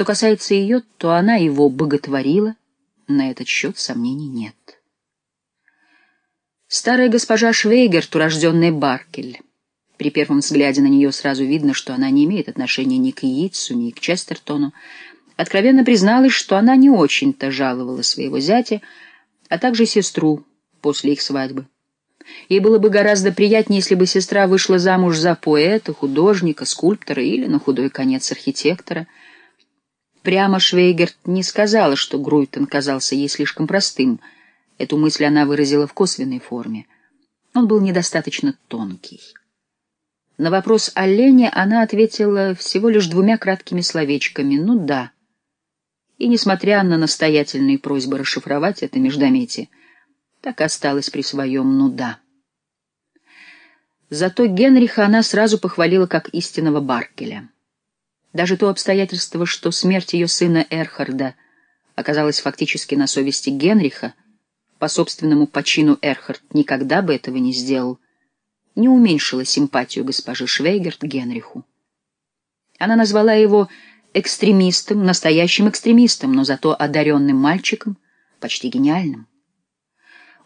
Что касается ее, то она его боготворила, на этот счет сомнений нет. Старая госпожа Швейгерт, урожденная Баркель. При первом взгляде на нее сразу видно, что она не имеет отношения ни к Яицу, ни к Честертону. Откровенно призналась, что она не очень-то жаловала своего зятя, а также сестру после их свадьбы. Ей было бы гораздо приятнее, если бы сестра вышла замуж за поэта, художника, скульптора или, на худой конец, архитектора. Прямо Швейгерт не сказала, что Груйтон казался ей слишком простым. Эту мысль она выразила в косвенной форме. Он был недостаточно тонкий. На вопрос о Лене она ответила всего лишь двумя краткими словечками «ну да». И, несмотря на настоятельные просьбы расшифровать это междометие, так и осталась при своем «ну да». Зато Генриха она сразу похвалила как истинного Баркеля. Даже то обстоятельство, что смерть ее сына Эрхарда оказалась фактически на совести Генриха, по собственному почину Эрхард никогда бы этого не сделал, не уменьшило симпатию госпожи Швейгерт Генриху. Она назвала его экстремистом, настоящим экстремистом, но зато одаренным мальчиком, почти гениальным.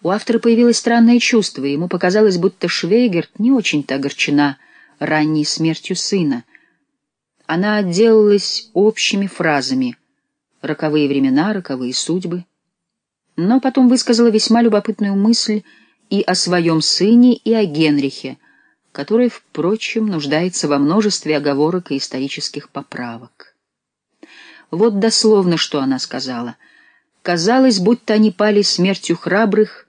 У автора появилось странное чувство, и ему показалось, будто Швейгерт не очень-то огорчена ранней смертью сына. Она отделалась общими фразами «роковые времена, роковые судьбы», но потом высказала весьма любопытную мысль и о своем сыне, и о Генрихе, который, впрочем, нуждается во множестве оговорок и исторических поправок. Вот дословно, что она сказала. Казалось, будто они пали смертью храбрых,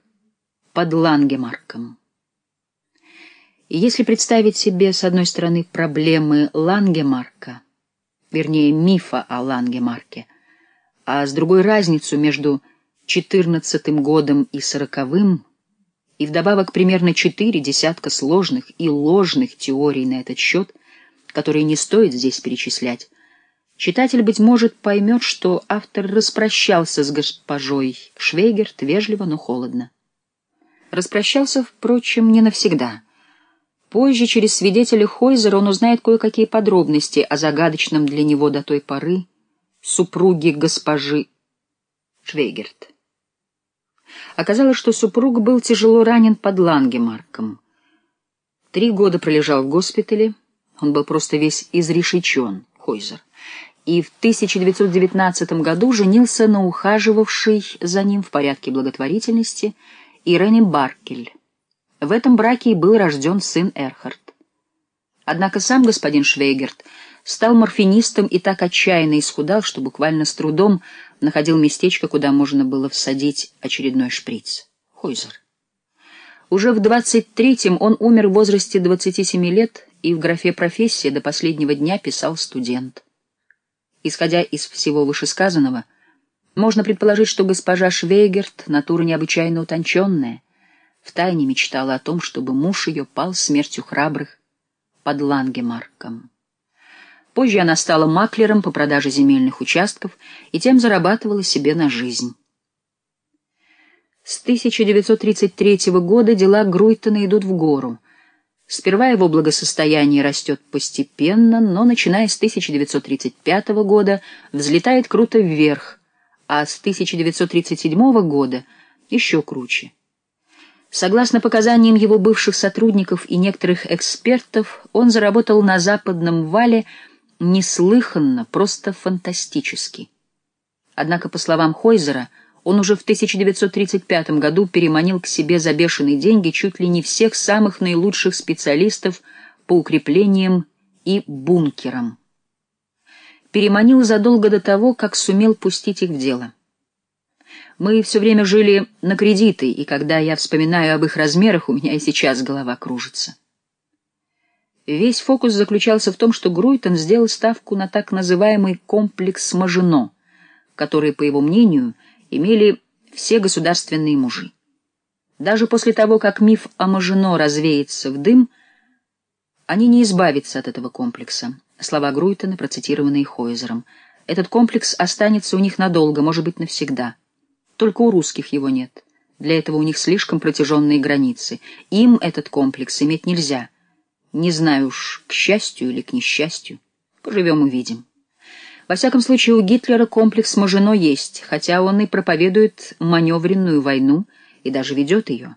под Лангемарком. И если представить себе, с одной стороны, проблемы Лангемарка, вернее, мифа о Лангемарке, а с другой разницу между четырнадцатым годом и сороковым, и вдобавок примерно четыре десятка сложных и ложных теорий на этот счет, которые не стоит здесь перечислять, читатель, быть может, поймет, что автор распрощался с госпожой Швейгерт вежливо, но холодно. Распрощался, впрочем, не навсегда. Позже, через свидетеля Хойзера, он узнает кое-какие подробности о загадочном для него до той поры супруге госпожи Швейгерт. Оказалось, что супруг был тяжело ранен под Лангемарком. Три года пролежал в госпитале, он был просто весь изрешечен, Хойзер, и в 1919 году женился на ухаживавшей за ним в порядке благотворительности Ирене Баркель. В этом браке и был рожден сын Эрхард. Однако сам господин Швейгерт стал морфинистом и так отчаянно исхудал, что буквально с трудом находил местечко, куда можно было всадить очередной шприц. Хойзер. Уже в 23-м он умер в возрасте 27 лет и в графе «профессия» до последнего дня писал студент. Исходя из всего вышесказанного, можно предположить, что госпожа Швейгерт, натура необычайно утонченная, втайне мечтала о том, чтобы муж ее пал смертью храбрых под Лангемарком. Позже она стала маклером по продаже земельных участков и тем зарабатывала себе на жизнь. С 1933 года дела Груйтона идут в гору. Сперва его благосостояние растет постепенно, но, начиная с 1935 года, взлетает круто вверх, а с 1937 года еще круче. Согласно показаниям его бывших сотрудников и некоторых экспертов, он заработал на западном вале неслыханно, просто фантастически. Однако, по словам Хойзера, он уже в 1935 году переманил к себе за бешеные деньги чуть ли не всех самых наилучших специалистов по укреплениям и бункерам переманил задолго до того, как сумел пустить их в дело. Мы все время жили на кредиты, и когда я вспоминаю об их размерах, у меня и сейчас голова кружится. Весь фокус заключался в том, что Груйтон сделал ставку на так называемый комплекс Мажино, который, по его мнению, имели все государственные мужи. Даже после того, как миф о Мажино развеется в дым, они не избавятся от этого комплекса. Слова Груйтона, процитированные Хойзером. Этот комплекс останется у них надолго, может быть, навсегда. Только у русских его нет. Для этого у них слишком протяженные границы. Им этот комплекс иметь нельзя. Не знаю уж, к счастью или к несчастью. Поживем — увидим. Во всяком случае, у Гитлера комплекс Мажино есть, хотя он и проповедует маневренную войну и даже ведет ее.